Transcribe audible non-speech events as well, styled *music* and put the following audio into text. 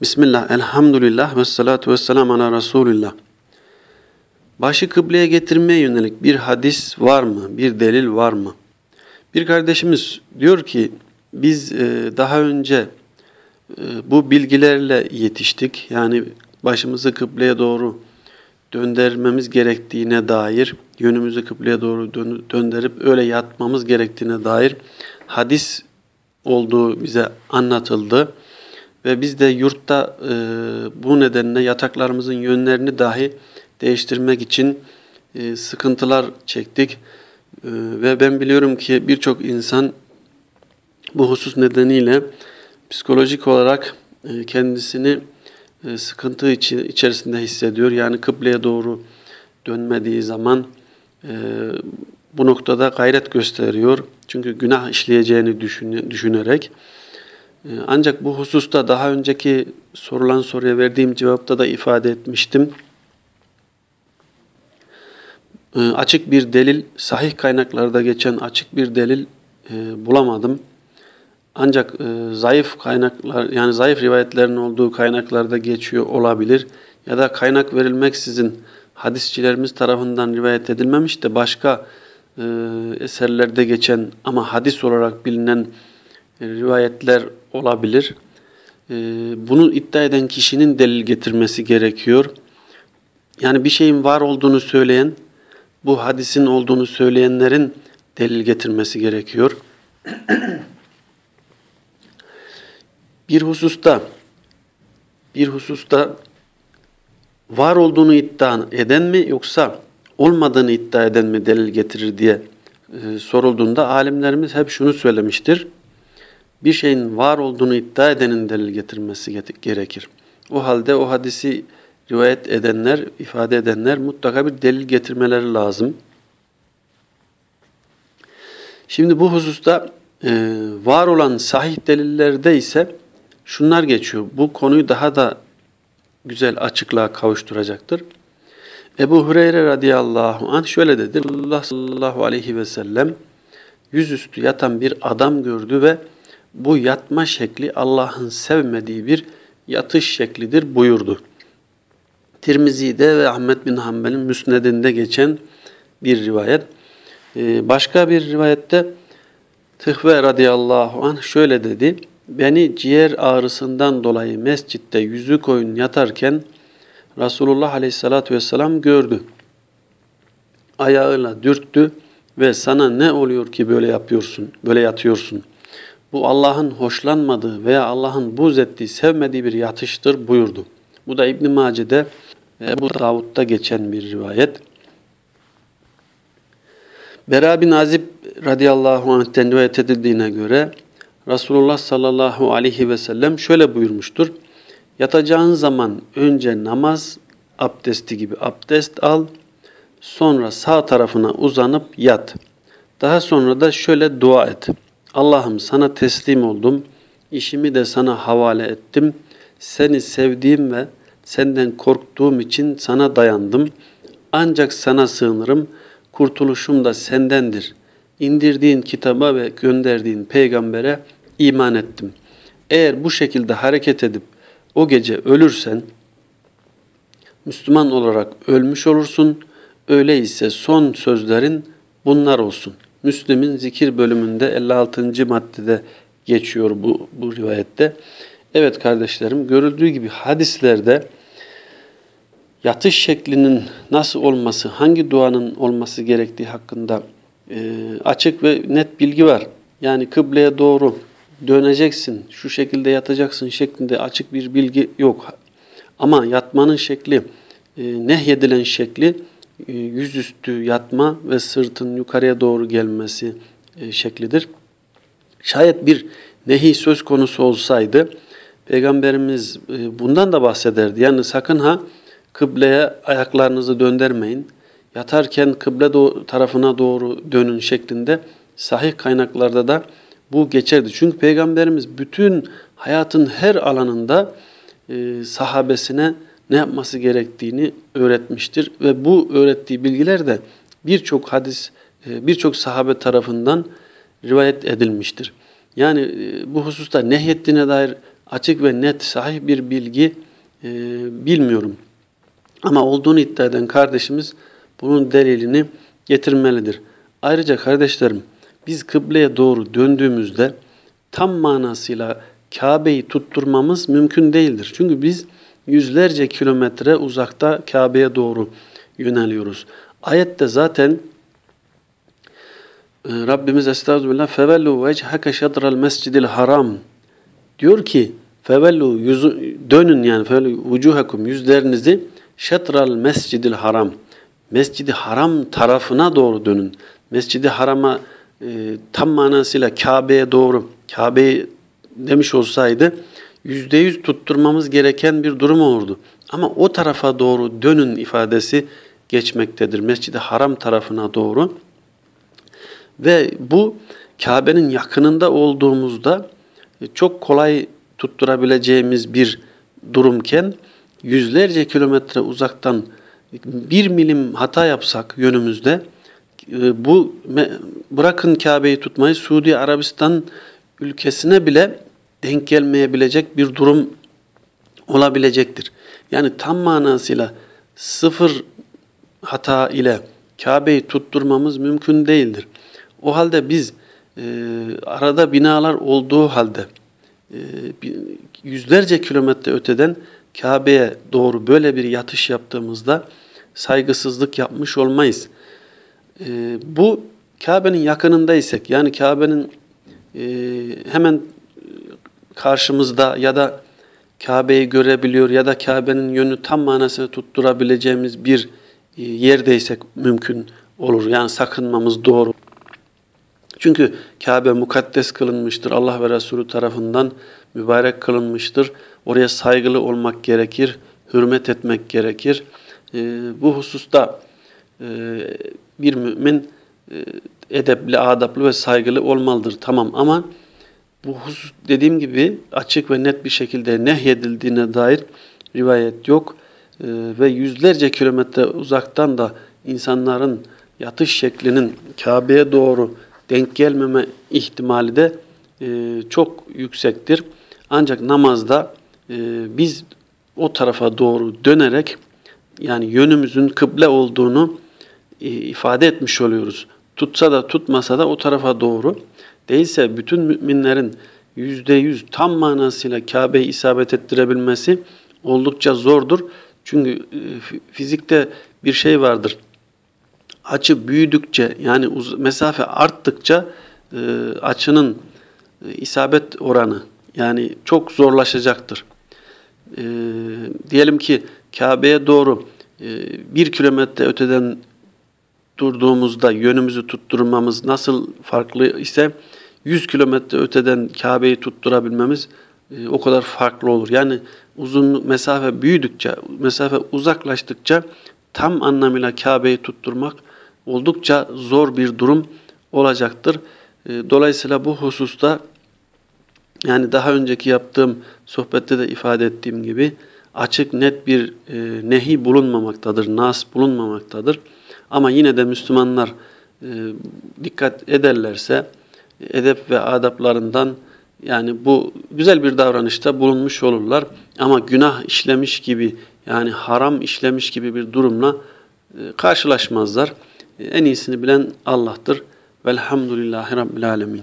Bismillah, elhamdülillah ve salatu ve selamu ala Resulillah. Başı kıbleye getirmeye yönelik bir hadis var mı? Bir delil var mı? Bir kardeşimiz diyor ki biz e, daha önce e, bu bilgilerle yetiştik. Yani başımızı kıbleye doğru döndürmemiz gerektiğine dair, yönümüzü kıbleye doğru döndürüp öyle yatmamız gerektiğine dair hadis olduğu bize anlatıldı. Ve biz de yurtta e, bu nedenle yataklarımızın yönlerini dahi değiştirmek için e, sıkıntılar çektik. E, ve ben biliyorum ki birçok insan bu husus nedeniyle psikolojik olarak e, kendisini e, sıkıntı içi, içerisinde hissediyor. Yani kıbleye doğru dönmediği zaman e, bu noktada gayret gösteriyor. Çünkü günah işleyeceğini düşün, düşünerek. E, ancak bu hususta daha önceki sorulan soruya verdiğim cevapta da ifade etmiştim. E, açık bir delil, sahih kaynaklarda geçen açık bir delil e, bulamadım. Ancak e, zayıf kaynaklar yani zayıf rivayetlerin olduğu kaynaklarda geçiyor olabilir ya da kaynak verilmeksizin hadisçilerimiz tarafından rivayet edilmemiş de başka e, eserlerde geçen ama hadis olarak bilinen rivayetler olabilir. E, bunu iddia eden kişinin delil getirmesi gerekiyor. Yani bir şeyin var olduğunu söyleyen, bu hadisin olduğunu söyleyenlerin delil getirmesi gerekiyor. *clears throat* bir hususta bir hususta var olduğunu iddia eden mi yoksa olmadığını iddia eden mi delil getirir diye e, sorulduğunda alimlerimiz hep şunu söylemiştir. Bir şeyin var olduğunu iddia edenin delil getirmesi gerekir. O halde o hadisi rivayet edenler, ifade edenler mutlaka bir delil getirmeleri lazım. Şimdi bu hususta e, var olan sahih delillerde ise şunlar geçiyor. Bu konuyu daha da güzel açıklığa kavuşturacaktır. Ebu Hureyre radıyallahu anh şöyle dedi. Allah sallallahu aleyhi ve sellem yüzüstü yatan bir adam gördü ve bu yatma şekli Allah'ın sevmediği bir yatış şeklidir buyurdu. Tirmizi'de ve Ahmet bin Hanbel'in müsnedinde geçen bir rivayet. Ee, başka bir rivayette Tıhve radıyallahu anh şöyle dedi. Beni ciğer ağrısından dolayı mescitte yüzü koyun yatarken Resulullah aleyhissalatü vesselam gördü. Ayağıyla dürttü ve sana ne oluyor ki böyle yapıyorsun, böyle yatıyorsun. Bu Allah'ın hoşlanmadığı veya Allah'ın buz ettiği, sevmediği bir yatıştır buyurdu. Bu da İbn-i Mace'de Ebu Davud'da geçen bir rivayet. Bera bin Azib radıyallahu anh'ten rivayet edildiğine göre Resulullah sallallahu aleyhi ve sellem şöyle buyurmuştur. Yatacağın zaman önce namaz abdesti gibi abdest al, sonra sağ tarafına uzanıp yat. Daha sonra da şöyle dua et. Allah'ım sana teslim oldum, işimi de sana havale ettim. Seni sevdiğim ve senden korktuğum için sana dayandım. Ancak sana sığınırım, kurtuluşum da sendendir. İndirdiğin kitaba ve gönderdiğin peygambere iman ettim. Eğer bu şekilde hareket edip o gece ölürsen Müslüman olarak ölmüş olursun. Öyleyse son sözlerin bunlar olsun. Müslim'in zikir bölümünde 56. maddede geçiyor bu, bu rivayette. Evet kardeşlerim görüldüğü gibi hadislerde yatış şeklinin nasıl olması, hangi duanın olması gerektiği hakkında e, açık ve net bilgi var. Yani kıbleye doğru döneceksin, şu şekilde yatacaksın şeklinde açık bir bilgi yok. Ama yatmanın şekli, e, nehyedilen şekli yüzüstü yatma ve sırtın yukarıya doğru gelmesi e, şeklidir. Şayet bir nehi söz konusu olsaydı Peygamberimiz e, bundan da bahsederdi. Yani sakın ha kıbleye ayaklarınızı döndürmeyin. Yatarken kıble tarafına doğru dönün şeklinde sahih kaynaklarda da bu geçerdi. Çünkü Peygamberimiz bütün hayatın her alanında e, sahabesine ne yapması gerektiğini öğretmiştir. Ve bu öğrettiği bilgiler de birçok hadis, e, birçok sahabe tarafından rivayet edilmiştir. Yani e, bu hususta nehyettiğine dair açık ve net sahih bir bilgi e, bilmiyorum. Ama olduğunu iddia eden kardeşimiz bunun delilini getirmelidir. Ayrıca kardeşlerim biz kıbleye doğru döndüğümüzde tam manasıyla Kabe'yi tutturmamız mümkün değildir. Çünkü biz yüzlerce kilometre uzakta Kabe'ye doğru yöneliyoruz. Ayette zaten e, Rabbimiz Estağfirullah fevellu vechhake şadral mescidil haram diyor ki fevellu yüzü, dönün yani fevellu vucuhakum yüzlerinizi şatral mescidil haram mescidi haram tarafına doğru dönün. Mescidi harama e, tam manasıyla Kabe'ye doğru Kabe'yi demiş olsaydı yüzde yüz tutturmamız gereken bir durum olurdu. Ama o tarafa doğru dönün ifadesi geçmektedir. Mescid-i Haram tarafına doğru. Ve bu Kabe'nin yakınında olduğumuzda e, çok kolay tutturabileceğimiz bir durumken yüzlerce kilometre uzaktan bir milim hata yapsak yönümüzde e, bu bırakın Kabe'yi tutmayı Suudi Arabistan ülkesine bile denk gelmeyebilecek bir durum olabilecektir. Yani tam manasıyla sıfır hata ile Kabe'yi tutturmamız mümkün değildir. O halde biz e, arada binalar olduğu halde e, yüzlerce kilometre öteden Kabe'ye doğru böyle bir yatış yaptığımızda saygısızlık yapmış olmayız. E, bu Kabe'nin yakınındaysak yani Kabe'nin e, hemen karşımızda ya da Kabe'yi görebiliyor ya da Kabe'nin yönü tam manasını tutturabileceğimiz bir e, yerdeysek mümkün olur. Yani sakınmamız doğru. Çünkü Kabe mukaddes kılınmıştır. Allah ve Resulü tarafından mübarek kılınmıştır. Oraya saygılı olmak gerekir, hürmet etmek gerekir. E, bu hususta e, bir mümin edepli, adaplı ve saygılı olmalıdır. Tamam ama bu husus dediğim gibi açık ve net bir şekilde nehyedildiğine dair rivayet yok. E, ve yüzlerce kilometre uzaktan da insanların yatış şeklinin Kabe'ye doğru denk gelmeme ihtimali de e, çok yüksektir. Ancak namazda e, biz o tarafa doğru dönerek yani yönümüzün kıble olduğunu e, ifade etmiş oluyoruz. Tutsa da tutmasa da o tarafa doğru. Değilse bütün müminlerin yüzde yüz tam manasıyla Kabe'yi isabet ettirebilmesi oldukça zordur. Çünkü e, fizikte bir şey vardır. Açı büyüdükçe yani mesafe arttıkça e, açının isabet oranı yani çok zorlaşacaktır. Diyelim ki Kabe'ye doğru bir kilometre öteden durduğumuzda yönümüzü tutturmamız nasıl farklı ise 100 kilometre öteden Kabe'yi tutturabilmemiz e, o kadar farklı olur. Yani uzun mesafe büyüdükçe, mesafe uzaklaştıkça tam anlamıyla Kabe'yi tutturmak oldukça zor bir durum olacaktır. E, dolayısıyla bu hususta yani daha önceki yaptığım sohbette de ifade ettiğim gibi açık net bir e, nehi bulunmamaktadır, nas bulunmamaktadır. Ama yine de Müslümanlar e, dikkat ederlerse edep ve adaplarından yani bu güzel bir davranışta bulunmuş olurlar. Ama günah işlemiş gibi yani haram işlemiş gibi bir durumla e, karşılaşmazlar. En iyisini bilen Allah'tır. Velhamdülillahi Rabbil Alemin.